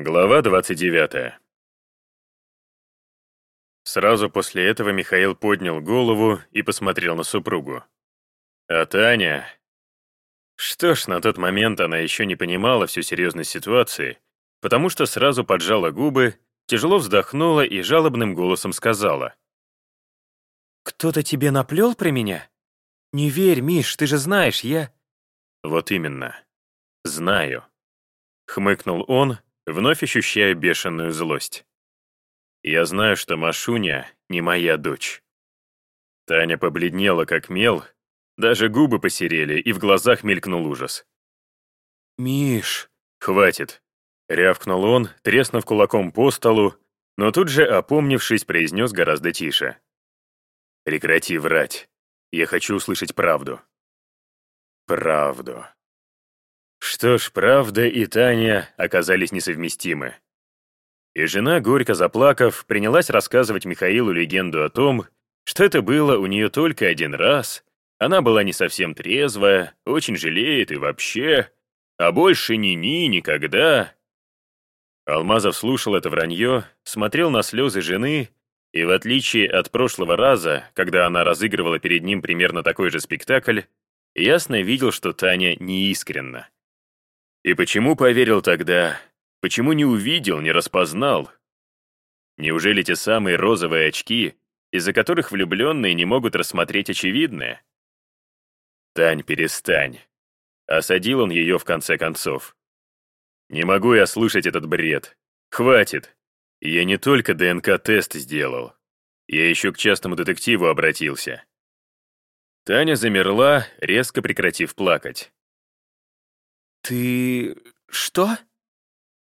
Глава 29. Сразу после этого Михаил поднял голову и посмотрел на супругу. А Таня... Что ж, на тот момент она еще не понимала всю серьезность ситуации, потому что сразу поджала губы, тяжело вздохнула и жалобным голосом сказала. «Кто-то тебе наплел про меня? Не верь, Миш, ты же знаешь, я...» «Вот именно. Знаю», — хмыкнул он, вновь ощущая бешеную злость. Я знаю, что Машуня не моя дочь. Таня побледнела, как мел, даже губы посерели, и в глазах мелькнул ужас. «Миш...» «Хватит!» — рявкнул он, треснув кулаком по столу, но тут же, опомнившись, произнес гораздо тише. «Прекрати врать. Я хочу услышать правду». «Правду». Что ж, правда и Таня оказались несовместимы. И жена, горько заплакав, принялась рассказывать Михаилу легенду о том, что это было у нее только один раз, она была не совсем трезвая, очень жалеет и вообще, а больше ни-ни никогда. Алмазов слушал это вранье, смотрел на слезы жены, и в отличие от прошлого раза, когда она разыгрывала перед ним примерно такой же спектакль, ясно видел, что Таня неискренна. И почему поверил тогда? Почему не увидел, не распознал? Неужели те самые розовые очки, из-за которых влюбленные не могут рассмотреть очевидное? «Тань, перестань!» Осадил он ее в конце концов. «Не могу я слушать этот бред. Хватит. Я не только ДНК-тест сделал. Я еще к частному детективу обратился». Таня замерла, резко прекратив плакать. «Ты... что?»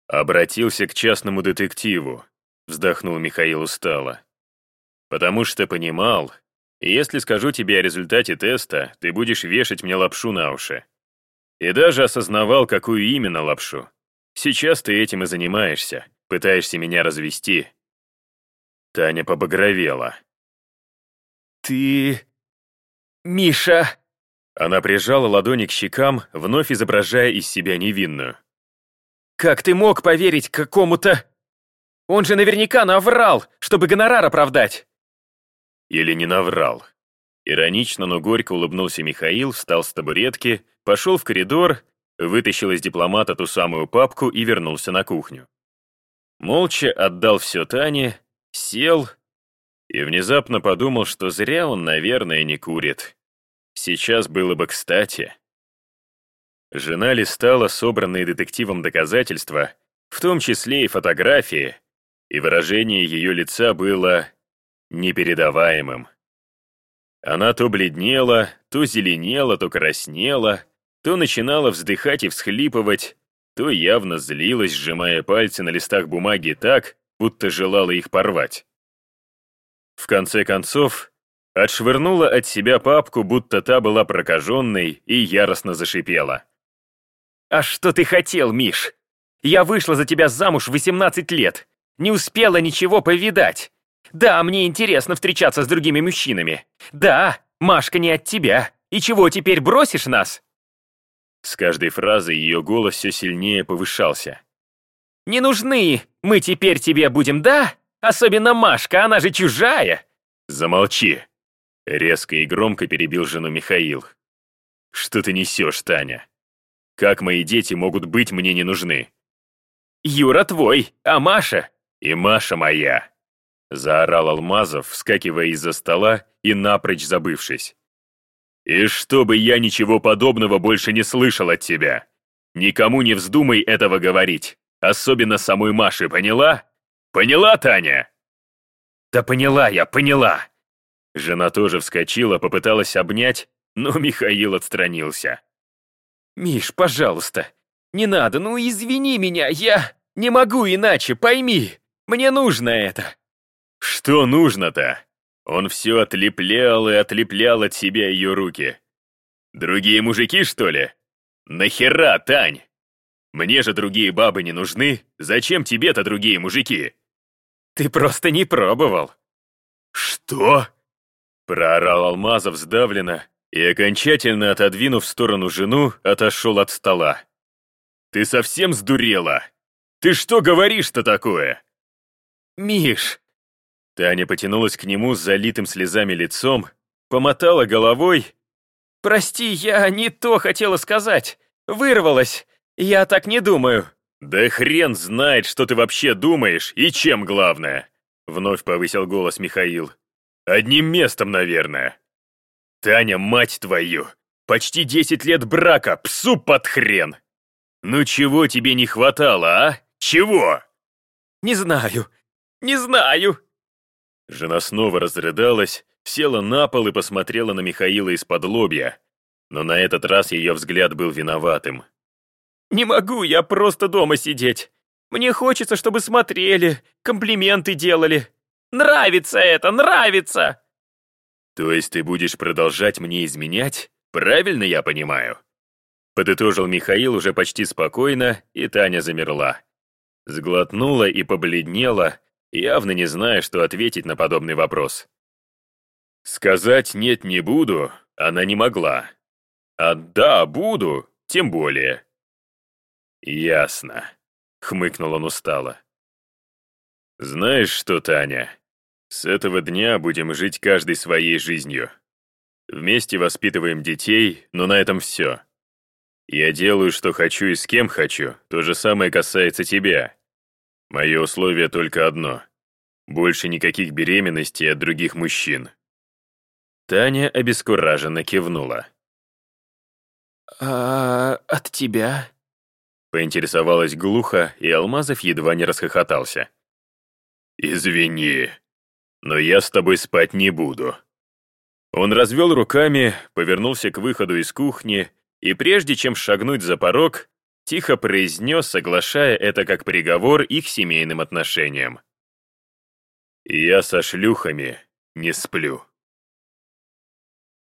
«Обратился к частному детективу», — вздохнул Михаил устало. «Потому что понимал, если скажу тебе о результате теста, ты будешь вешать мне лапшу на уши. И даже осознавал, какую именно лапшу. Сейчас ты этим и занимаешься, пытаешься меня развести». Таня побагровела. «Ты... Миша...» Она прижала ладони к щекам, вновь изображая из себя невинную. «Как ты мог поверить какому-то... Он же наверняка наврал, чтобы гонорар оправдать!» Или не наврал. Иронично, но горько улыбнулся Михаил, встал с табуретки, пошел в коридор, вытащил из дипломата ту самую папку и вернулся на кухню. Молча отдал все Тане, сел и внезапно подумал, что зря он, наверное, не курит. Сейчас было бы кстати. Жена листала собранные детективом доказательства, в том числе и фотографии, и выражение ее лица было непередаваемым. Она то бледнела, то зеленела, то краснела, то начинала вздыхать и всхлипывать, то явно злилась, сжимая пальцы на листах бумаги так, будто желала их порвать. В конце концов, Отшвырнула от себя папку, будто та была прокаженной, и яростно зашипела. «А что ты хотел, Миш? Я вышла за тебя замуж в 18 лет. Не успела ничего повидать. Да, мне интересно встречаться с другими мужчинами. Да, Машка не от тебя. И чего, теперь бросишь нас?» С каждой фразой ее голос все сильнее повышался. «Не нужны мы теперь тебе будем, да? Особенно Машка, она же чужая!» «Замолчи!» Резко и громко перебил жену Михаил. «Что ты несешь, Таня? Как мои дети могут быть мне не нужны?» «Юра твой, а Маша?» «И Маша моя!» Заорал Алмазов, вскакивая из-за стола и напрочь забывшись. «И чтобы я ничего подобного больше не слышал от тебя! Никому не вздумай этого говорить, особенно самой Маше, поняла? Поняла, Таня?» «Да поняла я, поняла!» Жена тоже вскочила, попыталась обнять, но Михаил отстранился. «Миш, пожалуйста, не надо, ну извини меня, я не могу иначе, пойми, мне нужно это». «Что нужно-то?» Он все отлеплял и отлеплял от себя ее руки. «Другие мужики, что ли? Нахера, Тань? Мне же другие бабы не нужны, зачем тебе-то другие мужики?» «Ты просто не пробовал». «Что?» Проорал Алмазов сдавленно и, окончательно отодвинув в сторону жену, отошел от стола. «Ты совсем сдурела? Ты что говоришь-то такое?» «Миш!» Таня потянулась к нему с залитым слезами лицом, помотала головой. «Прости, я не то хотела сказать. Вырвалась. Я так не думаю». «Да хрен знает, что ты вообще думаешь и чем главное!» Вновь повысил голос Михаил. «Одним местом, наверное. Таня, мать твою, почти десять лет брака, псу под хрен! Ну чего тебе не хватало, а? Чего?» «Не знаю, не знаю!» Жена снова разрыдалась, села на пол и посмотрела на Михаила из-под лобья, но на этот раз ее взгляд был виноватым. «Не могу я просто дома сидеть. Мне хочется, чтобы смотрели, комплименты делали. Нравится это, нравится!» «То есть ты будешь продолжать мне изменять? Правильно я понимаю?» Подытожил Михаил уже почти спокойно, и Таня замерла. Сглотнула и побледнела, явно не зная, что ответить на подобный вопрос. Сказать «нет, не буду» она не могла. А «да, буду» тем более. «Ясно», — хмыкнул он устало. «Знаешь что, Таня, с этого дня будем жить каждой своей жизнью. Вместе воспитываем детей, но на этом все. Я делаю, что хочу и с кем хочу, то же самое касается тебя. Мое условие только одно. Больше никаких беременностей от других мужчин. Таня обескураженно кивнула. «А от тебя?» Поинтересовалась глухо, и Алмазов едва не расхохотался. «Извини, но я с тобой спать не буду». Он развел руками, повернулся к выходу из кухни, и прежде чем шагнуть за порог, тихо произнес, соглашая это как приговор их семейным отношениям. «Я со шлюхами не сплю».